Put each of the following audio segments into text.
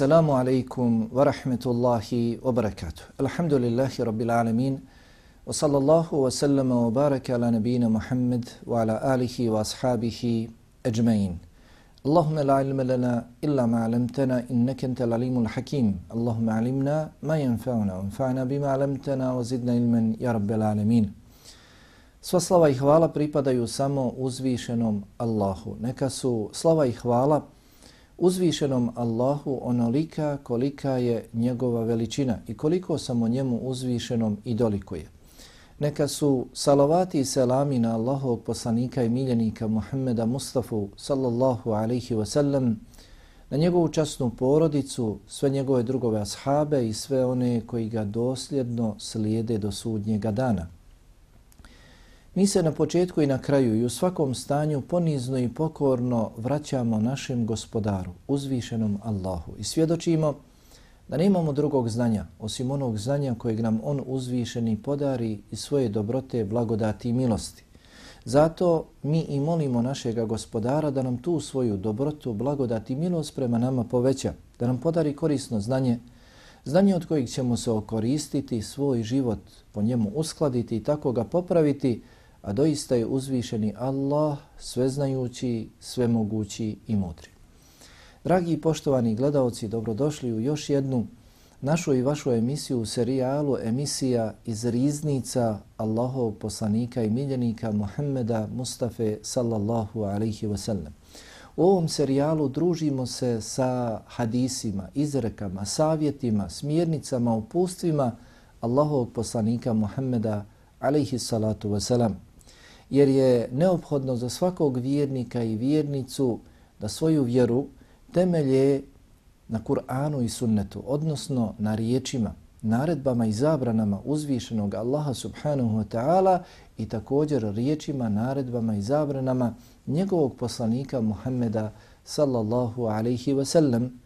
Assalamu alaikum wa rahmetullahi wa barakatuh. Alhamdulillahi rabbil alamin. Wa sallallahu wa sallama wa baraka ala nabina Muhammad wa ala alihi wa ashabihi ajma'in. Allahumma la ilma lana illa ma alamtana innaka antal alimul hakim. Allahumma alimna ma yanfa'una wa anfa'na bima alamtana wa zidna ilman ya rabbil alamin. Sva slava i hvala pripadaju samo uzvišenom Allahu. Neka su slava i hvala uzvišenom Allahu onolika kolika je njegova veličina i koliko samo njemu uzvišenom i dolikuje. Neka su salavati i selami na Allahovog poslanika i miljenika Muhammeda Mustafa sallallahu alaihi wa sallam, na njegovu časnu porodicu, sve njegove drugove ashabe i sve one koji ga dosljedno slijede do sudnjega dana. Mi se na početku i na kraju i u svakom stanju ponizno i pokorno vraćamo našem gospodaru, uzvišenom Allahu i svjedočimo da ne imamo drugog znanja osim onog znanja kojeg nam On uzvišeni podari i svoje dobrote, blagodati i milosti. Zato mi i molimo našega gospodara da nam tu svoju dobrotu, blagodat i milost prema nama poveća, da nam podari korisno znanje, znanje od kojeg ćemo se okoristiti, svoj život po njemu uskladiti i tako ga popraviti, a doista je uzvišeni Allah, sveznajući, svemogući i mudri. Dragi i poštovani gledalci, dobrodošli u još jednu našu i vašu emisiju u serijalu emisija iz riznica Allahov poslanika i miljenika Muhammeda Mustafa sallallahu alaihi wasallam. U ovom serijalu družimo se sa hadisima, izrekama, savjetima, smjernicama, upustvima Allahovog poslanika Muhammeda alaihi salatu wasalam jer je neophodno za svakog vjernika i vjernicu da svoju vjeru temelje na Kur'anu i sunnetu, odnosno na riječima, naredbama i zabranama uzvišenog Allaha subhanahu wa ta'ala i također riječima, naredbama i zabranama njegovog poslanika Muhammeda sallallahu alaihi wa sallam.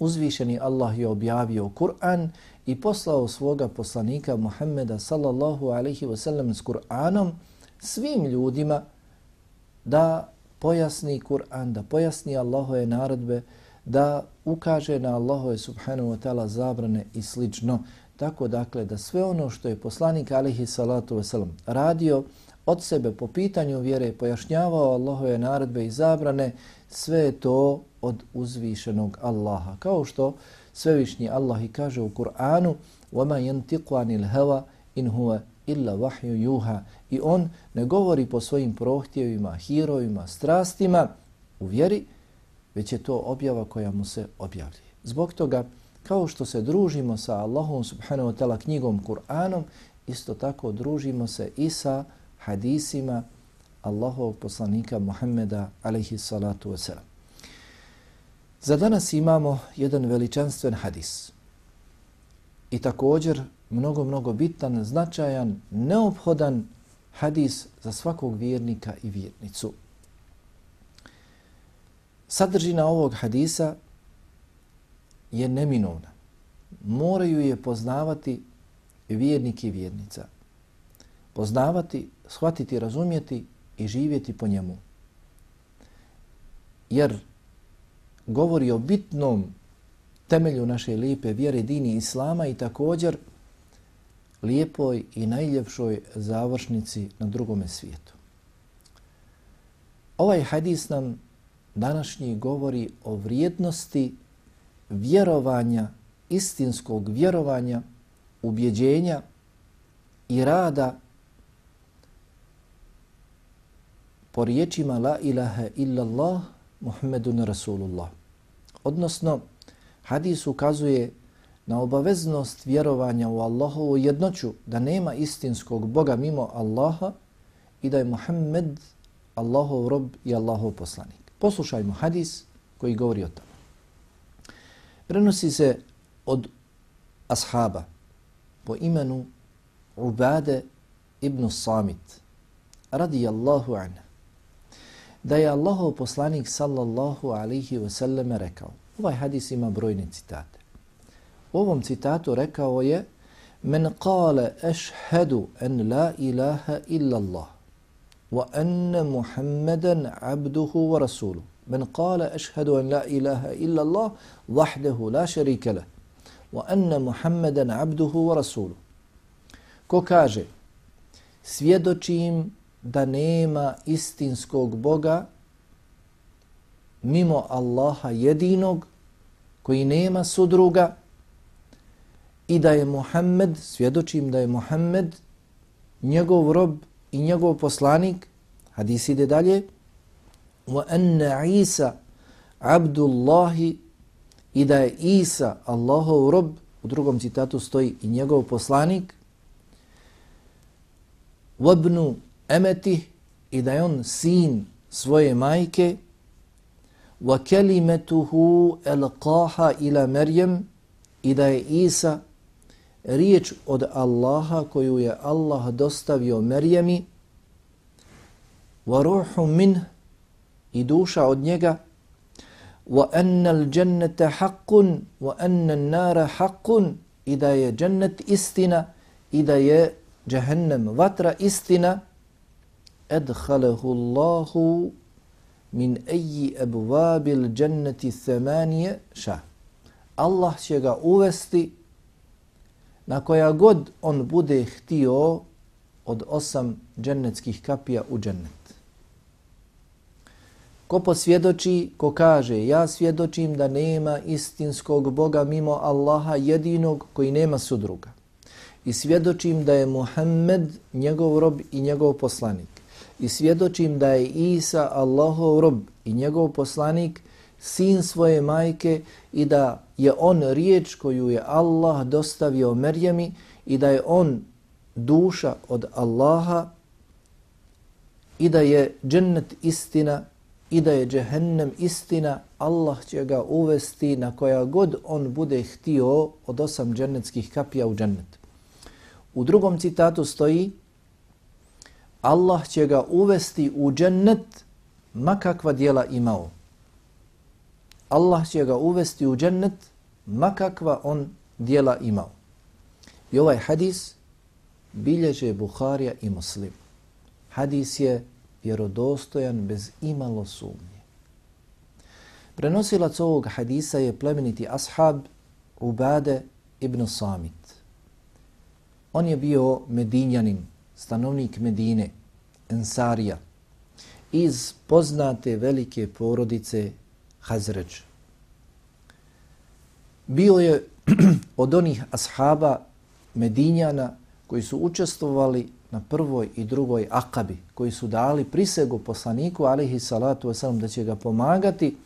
Uzvišeni Allah je objavio Kur'an i poslao svoga poslanika Muhammeda sallallahu alaihi wa sallam s Kur'anom svim ljudima da pojasni Kur'an, da pojasni Allahove naredbe, da ukaže na Allahove subhanahu wa ta'ala zabrane i slično. Tako dakle da sve ono što je poslanik alihi salatu wasalam radio od sebe po pitanju vjere, pojašnjavao Allahove naredbe i zabrane, sve je to od uzvišenog Allaha. Kao što svevišnji Allah i kaže u Kur'anu وَمَا يَنْتِقُ عَنِ الْهَوَا إِنْ هُوَ illa vahju juha i on ne govori po svojim prohtjevima, hirovima, strastima u vjeri, već je to objava koja mu se objavljuje. Zbog toga, kao što se družimo sa Allahom subhanahu wa ta'ala knjigom Kur'anom, isto tako družimo se i sa hadisima Allahovog poslanika Muhammeda alaihi salatu wasalam. Za danas imamo jedan veličanstven hadis. I također mnogo, mnogo bitan, značajan, neophodan hadis za svakog vjernika i vjernicu. Sadržina ovog hadisa je neminovna. Moraju je poznavati vjernik i vjernica. Poznavati, shvatiti, razumjeti i živjeti po njemu. Jer govori o bitnom temelju naše lijepe vjere dini Islama i također lijepoj i najljepšoj završnici na drugome svijetu. Ovaj hadis nam današnji govori o vrijednosti vjerovanja, istinskog vjerovanja, ubjeđenja i rada po riječima La ilaha illallah Muhammedun Rasulullah. Odnosno, hadis ukazuje na obaveznost vjerovanja u Allahovu jednoću, da nema istinskog Boga mimo Allaha i da je Muhammed Allahov rob i Allahov poslanik. Poslušajmo hadis koji govori o tome. Prenosi se od ashaba po imenu Ubade ibn Samit radijallahu anha da je Allahov poslanik sallallahu alihi wasallam rekao ovaj hadis ima brojne citate U ovom citatu rekao je Men kale ešhedu en la ilaha illa Allah wa anna Muhammeden abduhu wa rasulu. Men kale ešhedu en la ilaha illa Allah vahdehu la šerikele wa anna Muhammeden abduhu wa rasulu. Ko kaže svjedočim da nema istinskog Boga mimo Allaha jedinog koji nema sudruga i da je Muhammed, svjedočim da je Muhammed njegov rob i njegov poslanik, hadis ide dalje, wa anna Isa abdullahi i da je Isa Allahov rob, u drugom citatu stoji i njegov poslanik, wabnu emeti i da je on sin svoje majke, wa kalimatuhu alqaha ila Maryam i da je Isa riječ od Allaha koju je Allah dostavio Merjemi wa ruhu min i duša od njega wa anna al-jannata haqqun wa anna an-nara haqqun i da je džennet istina i da je džehennem vatra istina adkhalahu Allahu min ayyi abwabil jannati themanije ša. Allah će ga uvesti na koja god on bude htio od osam džennetskih kapija u džennet. Ko posvjedoči, ko kaže, ja svjedočim da nema istinskog Boga mimo Allaha jedinog koji nema sudruga. I svjedočim da je Muhammed njegov rob i njegov poslanik. I svjedočim da je Isa Allahov rob i njegov poslanik, sin svoje majke i da je on riječ koju je Allah dostavio Merjemi i da je on duša od Allaha i da je džennet istina i da je džehennem istina, Allah će ga uvesti na koja god on bude htio od osam džennetskih kapija u džennet. U drugom citatu stoji Allah će ga uvesti u džennet makakva dijela imao. Allah će ga uvesti u džennet makakva on dijela imao. I ovaj hadis bilježe Buharija i Muslim. Hadis je vjerodostojan bez imalo sumnje. Prenosilac ovog hadisa je plemeniti ashab Ubade ibn Samit. On je bio medinjanin, stanovnik Medine, Ensarija, iz poznate velike porodice Hazređ. Bio je od onih ashaba Medinjana koji su učestvovali na prvoj i drugoj akabi, koji su dali prisegu poslaniku, alihi salatu wasalam, da će ga pomagati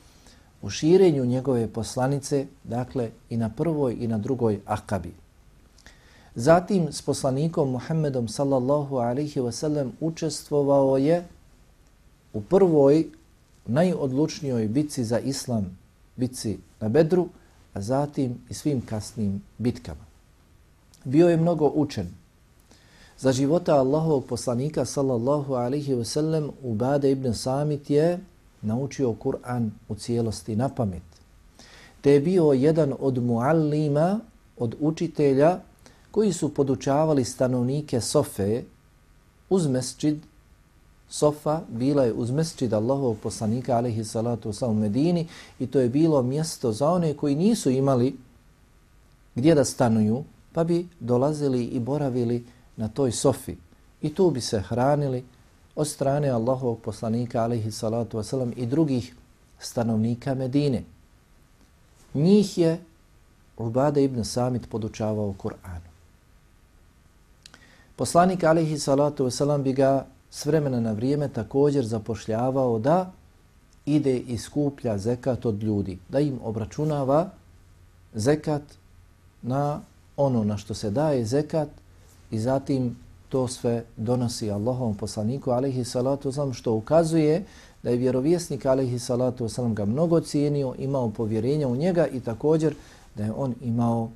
u širenju njegove poslanice, dakle i na prvoj i na drugoj akabi. Zatim s poslanikom Muhammedom sallallahu alaihi wasallam učestvovao je u prvoj najodlučnijoj bitci za islam, bitci na Bedru, a zatim i svim kasnim bitkama. Bio je mnogo učen. Za života Allahovog poslanika sallallahu alaihi ve sellem Ubade ibn Samit je naučio Kur'an u cijelosti na pamet. Te je bio jedan od muallima, od učitelja koji su podučavali stanovnike Sofe uz mesčid Sofa bila je uz mesčid Allahovog poslanika alaihi salatu wasalam u Medini i to je bilo mjesto za one koji nisu imali gdje da stanuju pa bi dolazili i boravili na toj Sofi i tu bi se hranili od strane Allahovog poslanika alaihi salatu wasalam i drugih stanovnika Medine. Njih je Ubade ibn Samit podučavao Kur'anu. Poslanik alaihi salatu wasalam bi ga s vremena na vrijeme također zapošljavao da ide i skuplja zekat od ljudi, da im obračunava zekat na ono na što se daje zekat i zatim to sve donosi Allahovom poslaniku alaihi salatu wasalam što ukazuje da je vjerovjesnik alaihi salatu wasalam ga mnogo cijenio, imao povjerenja u njega i također da je on imao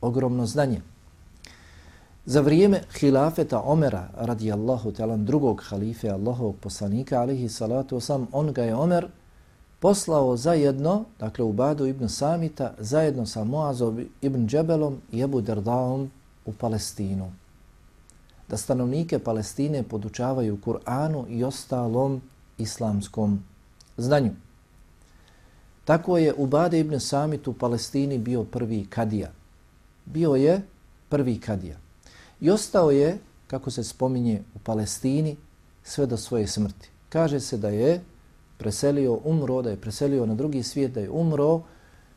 ogromno znanje. Za vrijeme hilafeta Omera radijallahu talan drugog halife Allahovog poslanika alihi salatu osam, on ga je Omer poslao zajedno, dakle u Badu ibn Samita, zajedno sa Moazom ibn Džebelom i Ebu Derdaom u Palestinu. Da stanovnike Palestine podučavaju Kur'anu i ostalom islamskom znanju. Tako je Ubade ibn Samit u Palestini bio prvi kadija. Bio je prvi kadija. I ostao je, kako se spominje, u Palestini sve do svoje smrti. Kaže se da je preselio, umro, da je preselio na drugi svijet, da je umro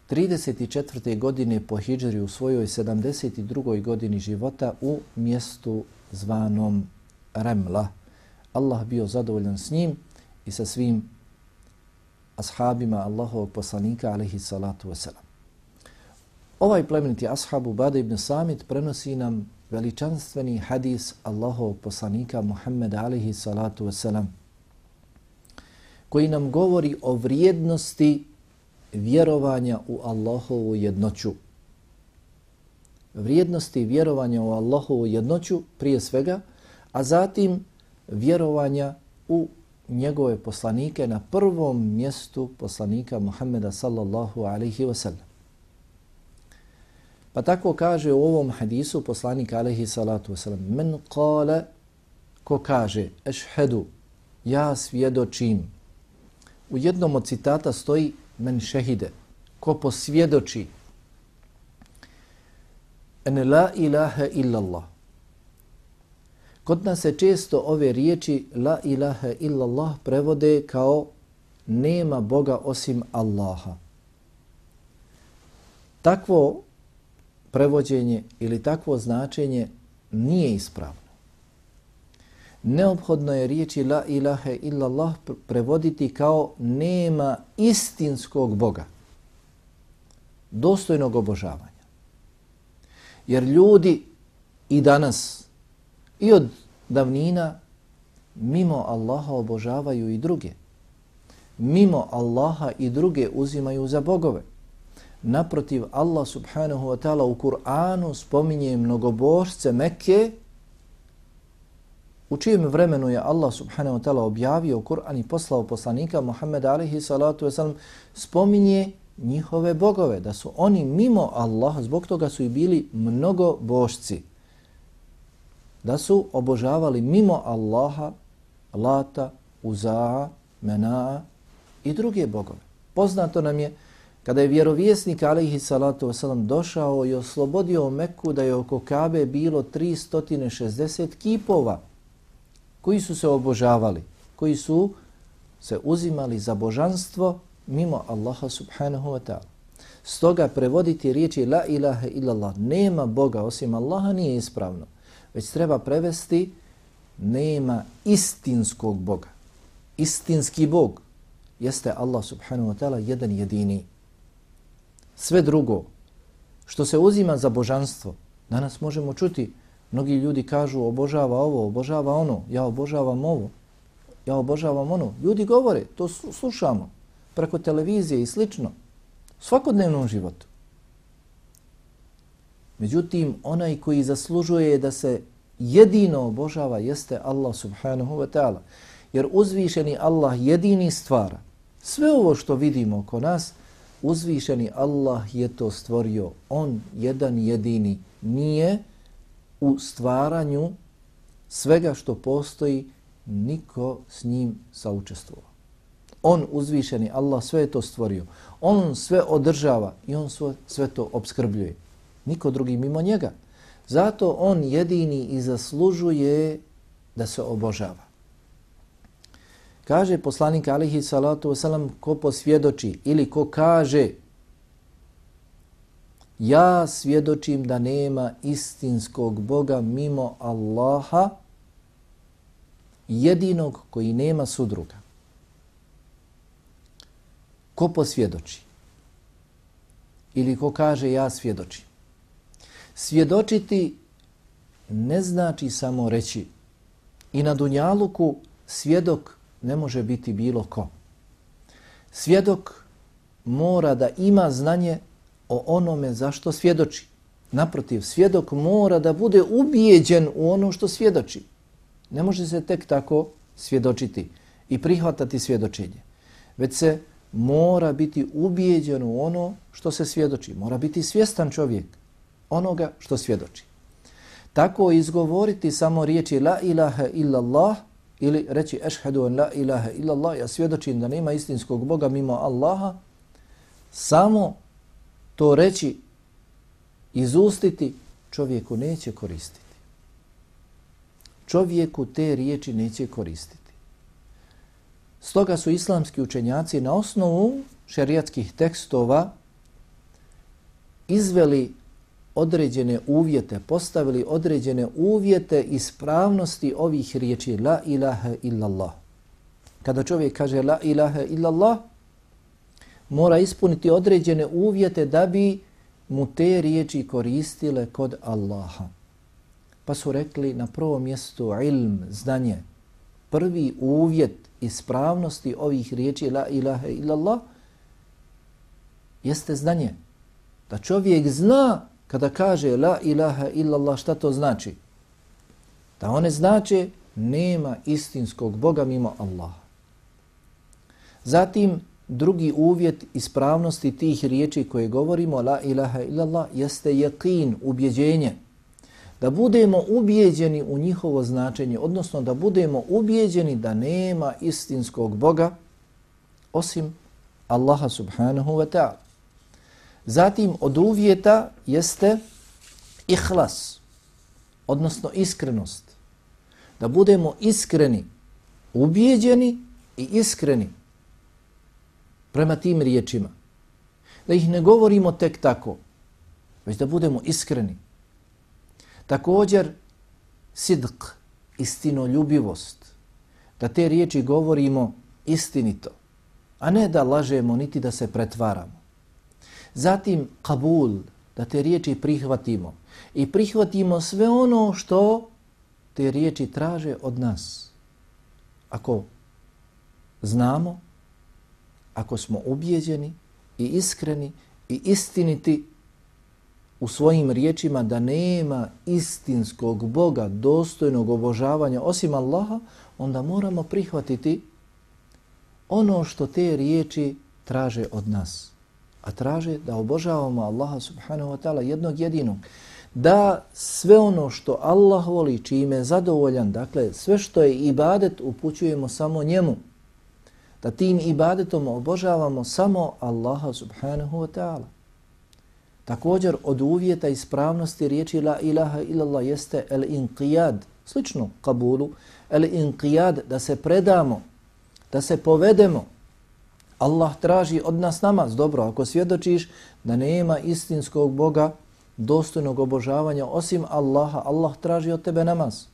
34. godine po Hidžri u svojoj 72. godini života u mjestu zvanom Remla. Allah bio zadovoljan s njim i sa svim ashabima Allahovog poslanika alaihi salatu wasalam. Ovaj plemeniti ashab Ubada ibn Samit prenosi nam veličanstveni hadis Allahov poslanika Muhammeda alihi salatu wasalam koji nam govori o vrijednosti vjerovanja u Allahovu jednoću. Vrijednosti vjerovanja u Allahovu jednoću prije svega, a zatim vjerovanja u njegove poslanike na prvom mjestu poslanika Muhammeda sallallahu alaihi wasallam. Pa tako kaže u ovom hadisu poslanik alaihi salatu wasalam Men kale, ko kaže, ešhedu, ja svjedočim. U jednom od citata stoji men šehide, ko posvjedoči en la ilaha illallah. Kod nas se često ove riječi la ilaha illallah prevode kao nema Boga osim Allaha. Takvo prevođenje ili takvo značenje nije ispravno. Neophodno je riječi la ilaha illallah prevoditi kao nema istinskog Boga, dostojnog obožavanja. Jer ljudi i danas i od davnina mimo Allaha obožavaju i druge. Mimo Allaha i druge uzimaju za bogove. Naprotiv, Allah subhanahu wa ta'ala u Kur'anu spominje mnogobožce Mekke u čijem vremenu je Allah subhanahu wa ta'ala objavio Kur'an i poslao poslanika Muhammeda alihi salatu wa sallam spominje njihove bogove, da su oni mimo Allaha, zbog toga su i bili mnogo božci da su obožavali mimo Allaha, Lata, Uzaa, Menaa i druge bogove. Poznato nam je kada je vjerovjesnik alaihi salatu wasalam došao i oslobodio Meku da je oko Kabe bilo 360 kipova koji su se obožavali, koji su se uzimali za božanstvo mimo Allaha subhanahu wa ta'ala. Stoga prevoditi riječi la ilaha illallah, nema Boga osim Allaha, nije ispravno već treba prevesti nema istinskog Boga. Istinski Bog jeste Allah subhanahu wa ta'ala jedan jedini. Sve drugo što se uzima za božanstvo, danas možemo čuti, mnogi ljudi kažu obožava ovo, obožava ono, ja obožavam ovo, ja obožavam ono. Ljudi govore, to slušamo preko televizije i slično, svakodnevnom životu. Međutim, onaj koji zaslužuje da se jedino obožava jeste Allah subhanahu wa ta'ala. Jer uzvišeni Allah jedini stvara. Sve ovo što vidimo oko nas, uzvišeni Allah je to stvorio. On jedan jedini nije u stvaranju svega što postoji, niko s njim saučestvovao. On uzvišeni Allah sve je to stvorio. On sve održava i on sve to obskrbljuje niko drugi mimo njega. Zato on jedini i zaslužuje da se obožava. Kaže poslanik alihi salatu wasalam ko posvjedoči ili ko kaže ja svjedočim da nema istinskog Boga mimo Allaha jedinog koji nema sudruga. Ko posvjedoči ili ko kaže ja svjedočim. Svjedočiti ne znači samo reći. I na Dunjaluku svjedok ne može biti bilo ko. Svjedok mora da ima znanje o onome zašto svjedoči. Naprotiv, svjedok mora da bude ubijeđen u ono što svjedoči. Ne može se tek tako svjedočiti i prihvatati svjedočenje. Već se mora biti ubijeđen u ono što se svjedoči. Mora biti svjestan čovjek onoga što svjedoči. Tako izgovoriti samo riječi la ilaha illallah ili reći ešhedu en la ilaha illallah, ja svjedočim da nema istinskog Boga mimo Allaha, samo to reći, izustiti, čovjeku neće koristiti. Čovjeku te riječi neće koristiti. Stoga su islamski učenjaci na osnovu šerijatskih tekstova izveli određene uvjete, postavili određene uvjete ispravnosti ovih riječi la ilaha illallah. Kada čovjek kaže la ilaha illallah, mora ispuniti određene uvjete da bi mu te riječi koristile kod Allaha. Pa su rekli na prvom mjestu ilm, znanje. Prvi uvjet ispravnosti ovih riječi la ilaha illallah jeste znanje. Da čovjek zna kada kaže la ilaha illallah šta to znači. Da one znače nema istinskog Boga mimo Allaha. Zatim drugi uvjet ispravnosti tih riječi koje govorimo la ilaha illallah jeste yaqin, ubjeđenje. Da budemo ubijeđeni u njihovo značenje, odnosno da budemo ubijeđeni da nema istinskog Boga osim Allaha subhanahu wa ta'ala. Zatim od uvjeta jeste ihlas, odnosno iskrenost. Da budemo iskreni, ubijeđeni i iskreni prema tim riječima. Da ih ne govorimo tek tako, već da budemo iskreni. Također, sidq, istinoljubivost, da te riječi govorimo istinito, a ne da lažemo niti da se pretvaramo. Zatim, kabul, da te riječi prihvatimo i prihvatimo sve ono što te riječi traže od nas. Ako znamo ako smo ubijeđeni i iskreni i istiniti u svojim riječima da nema istinskog Boga dostojnog obožavanja osim Allaha, onda moramo prihvatiti ono što te riječi traže od nas. A traže da obožavamo Allaha subhanahu wa ta'ala jednog jedinog. Da sve ono što Allah voli, čime je zadovoljan, dakle sve što je ibadet, upućujemo samo njemu da tim ibadetom obožavamo samo Allaha subhanahu wa ta'ala. Također od uvjeta ispravnosti riječi la ilaha illallah jeste el inqiyad, slično kabulu, el inqiyad da se predamo, da se povedemo. Allah traži od nas namaz. Dobro, ako svjedočiš da nema istinskog Boga dostojnog obožavanja osim Allaha, Allah traži od tebe namaz.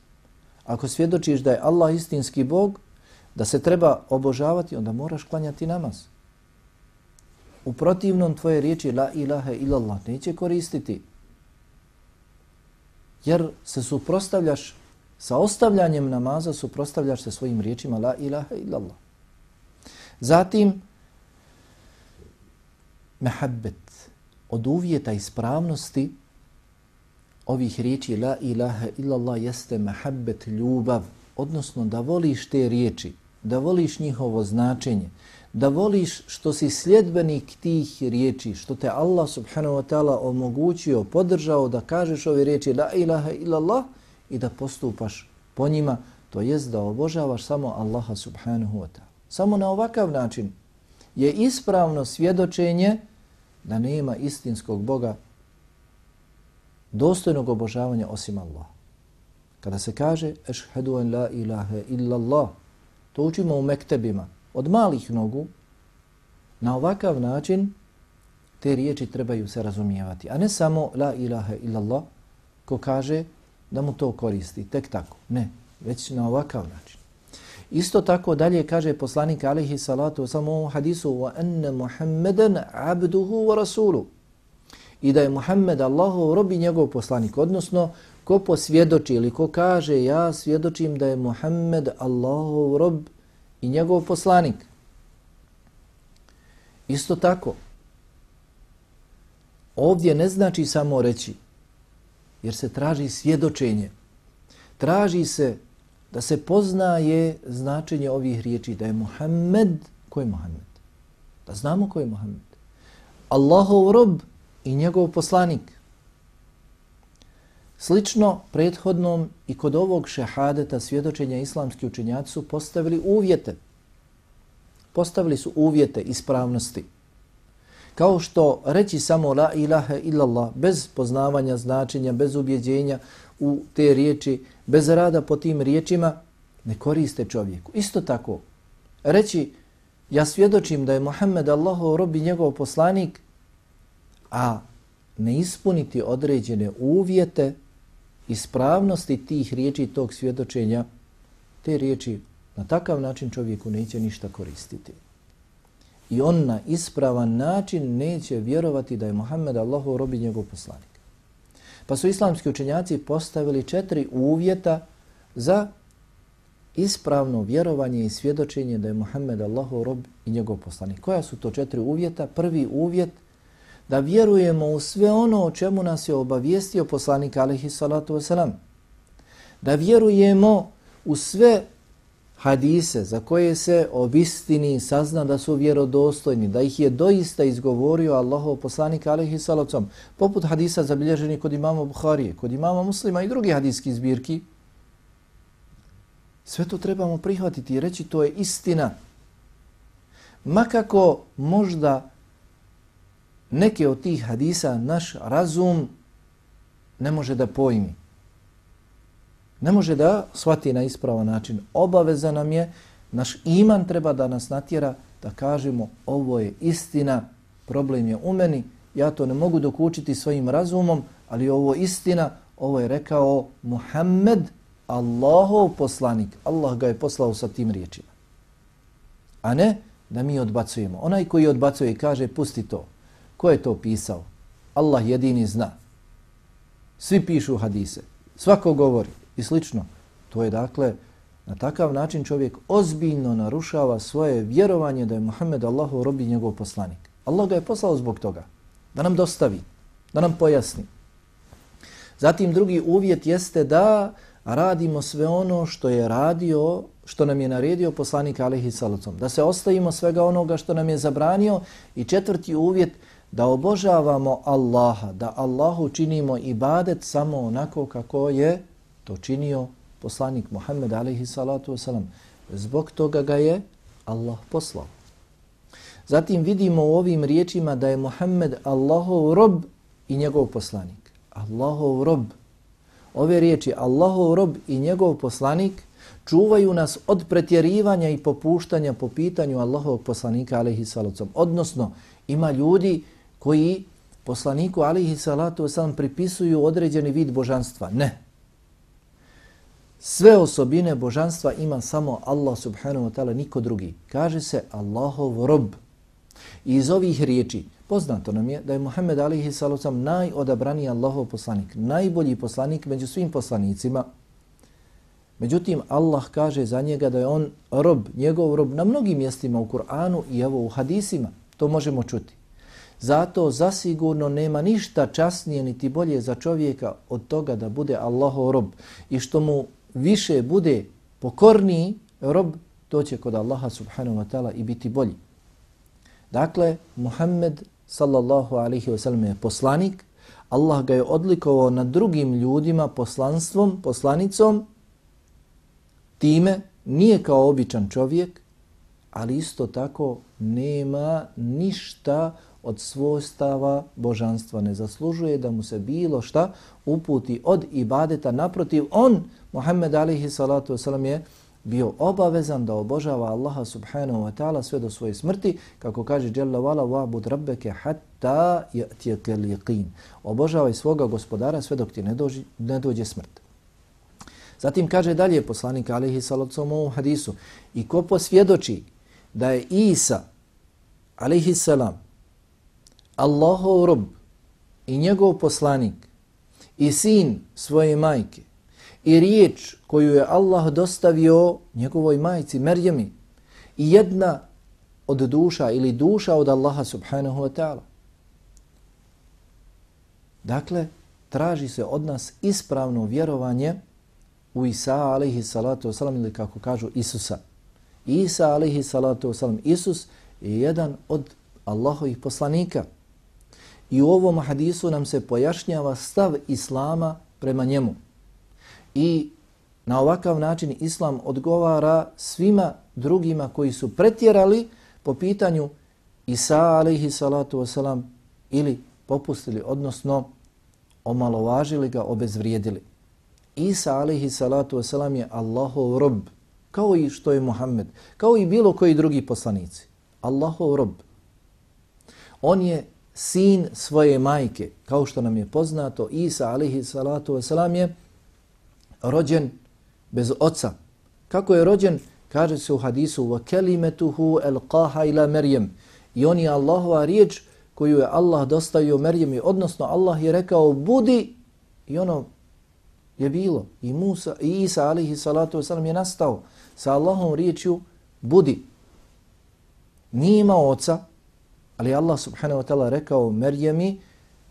Ako svjedočiš da je Allah istinski Bog, da se treba obožavati, onda moraš klanjati namaz. U protivnom tvoje riječi la ilaha illallah neće koristiti. Jer se suprostavljaš sa ostavljanjem namaza, suprostavljaš se svojim riječima la ilaha illallah. Zatim, mehabbet od uvjeta ispravnosti ovih riječi la ilaha illallah jeste mehabbet ljubav, odnosno da voliš te riječi, da voliš njihovo značenje, da voliš što si sljedbenik tih riječi, što te Allah subhanahu wa ta'ala omogućio, podržao da kažeš ove riječi la ilaha illallah i da postupaš po njima, to jest da obožavaš samo Allaha subhanahu wa ta'ala. Samo na ovakav način je ispravno svjedočenje da nema istinskog Boga dostojnog obožavanja osim Allah. Kada se kaže ešhedu en la ilaha illallah, To učimo u mektebima od malih nogu. Na ovakav način te riječi trebaju se razumijevati. A ne samo la ilaha illallah ko kaže da mu to koristi. Tek tako. Ne. Već na ovakav način. Isto tako dalje kaže poslanik alihi salatu u samom hadisu wa anna Muhammeden abduhu wa rasulu. I da je Muhammed Allahov rob i njegov poslanik. Odnosno ko posvjedoči ili ko kaže ja svjedočim da je Muhammed Allahov rob i njegov poslanik. Isto tako, ovdje ne znači samo reći, jer se traži svjedočenje. Traži se da se poznaje značenje ovih riječi, da je Muhammed, ko je Muhammed? Da znamo ko je Muhammed. Allahov rob i njegov poslanik. Slično prethodnom i kod ovog šehadeta svjedočenja islamski učenjaci su postavili uvjete. Postavili su uvjete ispravnosti. Kao što reći samo la ilaha illallah bez poznavanja značenja, bez ubjeđenja u te riječi, bez rada po tim riječima, ne koriste čovjeku. Isto tako, reći ja svjedočim da je Muhammed Allahov rob i njegov poslanik, a ne ispuniti određene uvjete ispravnosti tih riječi tog svjedočenja, te riječi na takav način čovjeku neće ništa koristiti. I on na ispravan način neće vjerovati da je Muhammed Allahov rob i njegov poslanik. Pa su islamski učenjaci postavili četiri uvjeta za ispravno vjerovanje i svjedočenje da je Muhammed Allahov rob i njegov poslanik. Koja su to četiri uvjeta? Prvi uvjet da vjerujemo u sve ono o čemu nas je obavijestio poslanik alaihi salatu wasalam. Da vjerujemo u sve hadise za koje se obistini sazna da su vjerodostojni, da ih je doista izgovorio Allahov poslanik alaihi salacom, poput hadisa zabilježeni kod imama Buharije, kod imama muslima i drugi hadijski zbirki, sve to trebamo prihvatiti i reći to je istina. Makako možda neke od tih hadisa naš razum ne može da pojmi. Ne može da shvati na ispravan način. Obaveza nam je, naš iman treba da nas natjera da kažemo ovo je istina, problem je u meni, ja to ne mogu dokučiti svojim razumom, ali ovo je istina, ovo je rekao Muhammed, Allahov poslanik. Allah ga je poslao sa tim riječima. A ne da mi odbacujemo. Onaj koji odbacuje i kaže pusti to. Ko je to pisao? Allah jedini zna. Svi pišu hadise. Svako govori i slično. To je dakle, na takav način čovjek ozbiljno narušava svoje vjerovanje da je Muhammed Allahov robi njegov poslanik. Allah ga je poslao zbog toga. Da nam dostavi. Da nam pojasni. Zatim drugi uvjet jeste da radimo sve ono što je radio, što nam je naredio poslanik Alihi Salacom. Da se ostavimo svega onoga što nam je zabranio. I četvrti uvjet da obožavamo Allaha, da Allahu činimo ibadet samo onako kako je to činio poslanik Muhammed alaihi salatu wasalam. Zbog toga ga je Allah poslao. Zatim vidimo u ovim riječima da je Muhammed Allahov rob i njegov poslanik. Allahov rob. Ove riječi Allahov rob i njegov poslanik čuvaju nas od pretjerivanja i popuštanja po pitanju Allahovog poslanika alaihi salatu Odnosno, ima ljudi koji poslaniku alaihi salatu wasalam pripisuju određeni vid božanstva. Ne. Sve osobine božanstva ima samo Allah subhanahu wa ta'ala, niko drugi. Kaže se Allahov rob. I iz ovih riječi poznato nam je da je Muhammed alihi salatu najodabraniji Allahov poslanik, najbolji poslanik među svim poslanicima. Međutim, Allah kaže za njega da je on rob, njegov rob na mnogim mjestima u Kur'anu i evo u hadisima. To možemo čuti. Zato zasigurno nema ništa časnije niti bolje za čovjeka od toga da bude Allahov rob. I što mu više bude pokorniji rob, to će kod Allaha subhanahu wa ta'ala i biti bolji. Dakle, Muhammed sallallahu alaihi wa sallam je poslanik. Allah ga je odlikovao nad drugim ljudima poslanstvom, poslanicom. Time nije kao običan čovjek, ali isto tako nema ništa od svojstava božanstva. Ne zaslužuje da mu se bilo šta uputi od ibadeta. Naprotiv, on, Muhammed alihi salatu wasalam, je bio obavezan da obožava Allaha subhanahu wa ta'ala sve do svoje smrti, kako kaže Jalla wala wa'bud rabbeke hatta ya'tiyaka al-yaqin. Obožavaj svoga gospodara sve dok ti ne dođe, ne dođe smrt. Zatim kaže dalje poslanik alihi salatu wasalam u hadisu i ko posvjedoči da je Isa alihi salam Allahov rob i njegov poslanik i sin svoje majke i riječ koju je Allah dostavio njegovoj majci Merjemi i jedna od duša ili duša od Allaha subhanahu wa ta'ala. Dakle, traži se od nas ispravno vjerovanje u Isa alaihi salatu wasalam ili kako kažu Isusa. Isa alaihi salatu wasalam, Isus je jedan od Allahovih poslanika. I u ovom hadisu nam se pojašnjava stav Islama prema njemu. I na ovakav način Islam odgovara svima drugima koji su pretjerali po pitanju Isa alaihi salatu wasalam ili popustili, odnosno omalovažili ga, obezvrijedili. Isa alaihi salatu wasalam je Allahov rob, kao i što je Muhammed, kao i bilo koji drugi poslanici. Allahov rob. On je sin svoje majke, kao što nam je poznato, Isa alaihi salatu wasalam je rođen bez oca. Kako je rođen? Kaže se u hadisu وَكَلِمَتُهُ أَلْقَاهَ إِلَى مَرْيَمْ I on je Allahova riječ koju je Allah dostavio Merjemi, odnosno Allah je rekao budi i ono je bilo. I Musa i Isa alihi salatu wasalam je nastao sa Allahom riječju budi. Nije imao oca, ali Allah subhanahu wa ta'ala rekao Merjemi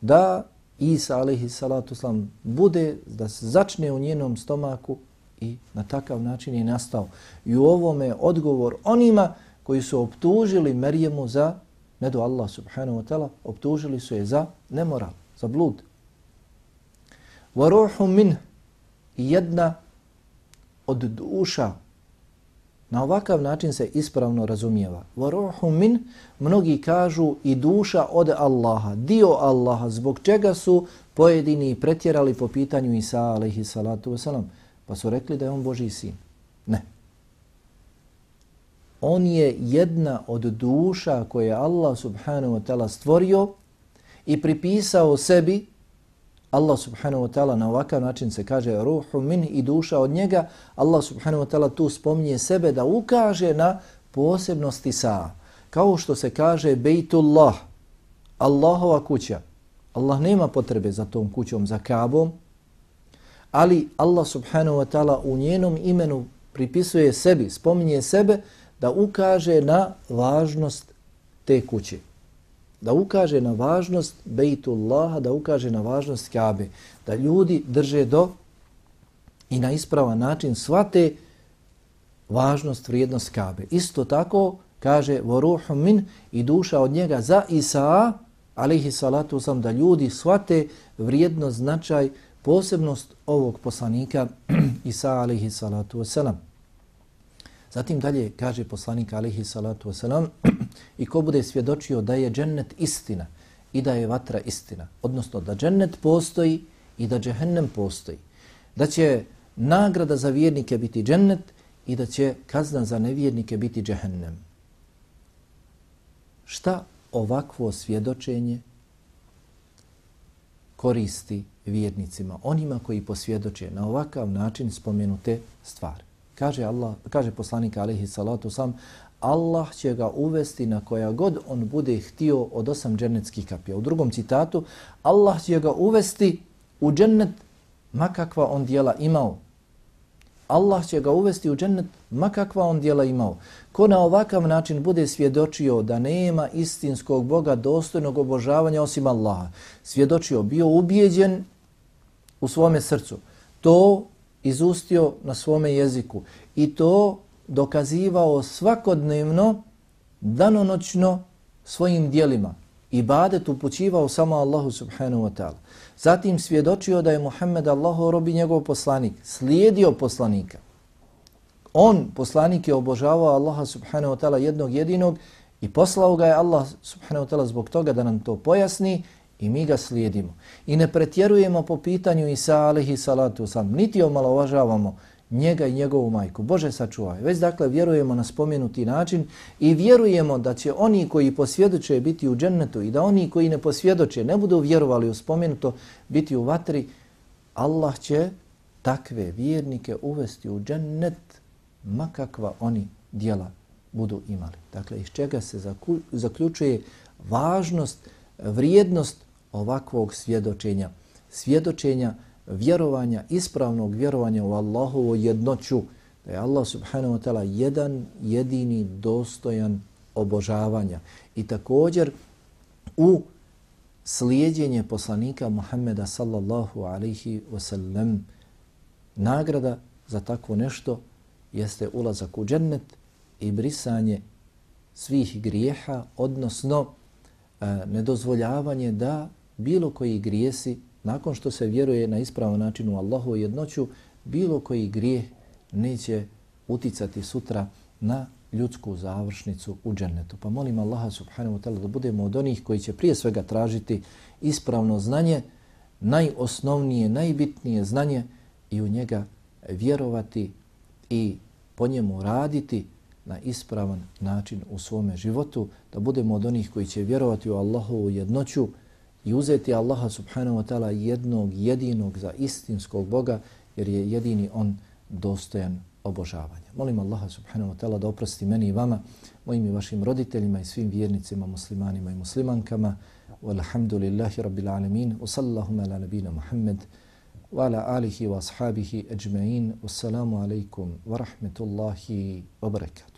da Isa alaihi salatu slam bude, da se začne u njenom stomaku i na takav način je nastao. I u ovome odgovor onima koji su optužili Merjemu za ne do Allah subhanahu wa ta'ala, optužili su je za nemoral, za blud. Varuhu min jedna od duša na ovakav način se ispravno razumijeva. Varuhu min mnogi kažu i duša od Allaha, dio Allaha, zbog čega su pojedini pretjerali po pitanju Isa alaihi salatu wasalam, pa su rekli da je on Boži sin. Ne on je jedna od duša koje je Allah subhanahu wa ta'ala stvorio i pripisao sebi, Allah subhanahu wa ta'ala na ovakav način se kaže ruhu min i duša od njega, Allah subhanahu wa ta'ala tu spominje sebe da ukaže na posebnosti sa. Kao što se kaže Bejtullah, Allahova kuća. Allah nema potrebe za tom kućom, za kabom, ali Allah subhanahu wa ta'ala u njenom imenu pripisuje sebi, spominje sebe, da ukaže na važnost te kuće. Da ukaže na važnost Bejtullaha, da ukaže na važnost Kabe. Da ljudi drže do i na ispravan način svate važnost, vrijednost Kabe. Isto tako kaže voruhum min i duša od njega za Isa, alihi salatu sam, da ljudi svate vrijednost, značaj, posebnost ovog poslanika Isa, alihi salatu wasalam. Zatim dalje kaže poslanik alihi salatu wasalam i ko bude svjedočio da je džennet istina i da je vatra istina, odnosno da džennet postoji i da džehennem postoji, da će nagrada za vjernike biti džennet i da će kazna za nevjernike biti džehennem. Šta ovakvo svjedočenje koristi vjernicima, onima koji posvjedoče na ovakav način spomenute stvari? Kaže Allah, kaže poslanik alejhi salatu sam, Allah će ga uvesti na koja god on bude htio od osam džennetskih kapija. U drugom citatu, Allah će ga uvesti u džennet makakva on dijela imao. Allah će ga uvesti u džennet makakva on dijela imao. Ko na ovakav način bude svjedočio da nema istinskog Boga dostojnog obožavanja osim Allaha, svjedočio, bio ubijeđen u svome srcu, to izustio na svome jeziku i to dokazivao svakodnevno, danonoćno svojim dijelima. Ibadet upućivao samo Allahu subhanahu wa ta'ala. Zatim svjedočio da je Muhammed Allahu robi njegov poslanik, slijedio poslanika. On, poslanik, je obožavao Allaha subhanahu wa ta'ala jednog jedinog i poslao ga je Allah subhanahu wa ta'ala zbog toga da nam to pojasni i mi ga slijedimo. I ne pretjerujemo po pitanju Isa alihi salatu sam, niti omalovažavamo njega i njegovu majku. Bože sačuvaj. Već dakle vjerujemo na spomenuti način i vjerujemo da će oni koji posvjedoče biti u džennetu i da oni koji ne posvjedoče ne budu vjerovali u spomenuto biti u vatri, Allah će takve vjernike uvesti u džennet makakva oni dijela budu imali. Dakle, iz čega se zaključuje važnost, vrijednost ovakvog svjedočenja, svjedočenja vjerovanja, ispravnog vjerovanja u Allahovu jednoću, da je Allah subhanahu wa ta'ala jedan jedini dostojan obožavanja. I također u slijedjenje poslanika Muhammeda sallallahu alaihi wasallam nagrada za takvo nešto jeste ulazak u džennet i brisanje svih grijeha, odnosno e, nedozvoljavanje da bilo koji grijesi, nakon što se vjeruje na ispravan način u Allahu jednoću, bilo koji grijeh neće uticati sutra na ljudsku završnicu u džennetu. Pa molim Allaha subhanahu wa ta'ala da budemo od onih koji će prije svega tražiti ispravno znanje, najosnovnije, najbitnije znanje i u njega vjerovati i po njemu raditi na ispravan način u svome životu, da budemo od onih koji će vjerovati u Allahovu jednoću i uzeti Allaha subhanahu wa ta'ala jednog, jedinog za istinskog Boga, jer je jedini On dostojan obožavanja. Molim Allaha subhanahu wa ta'ala da oprosti meni i vama, mojim i vašim roditeljima i svim vjernicima, muslimanima i muslimankama. Walhamdulillahi rabbil alamin. Wa sallallahu ala nabina Muhammad wa ala alihi wa ashabihi ajma'in. Wassalamu alaikum wa rahmetullahi wa barakatuh.